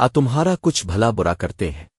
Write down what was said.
آ تمہارا کچھ بھلا برا کرتے ہیں۔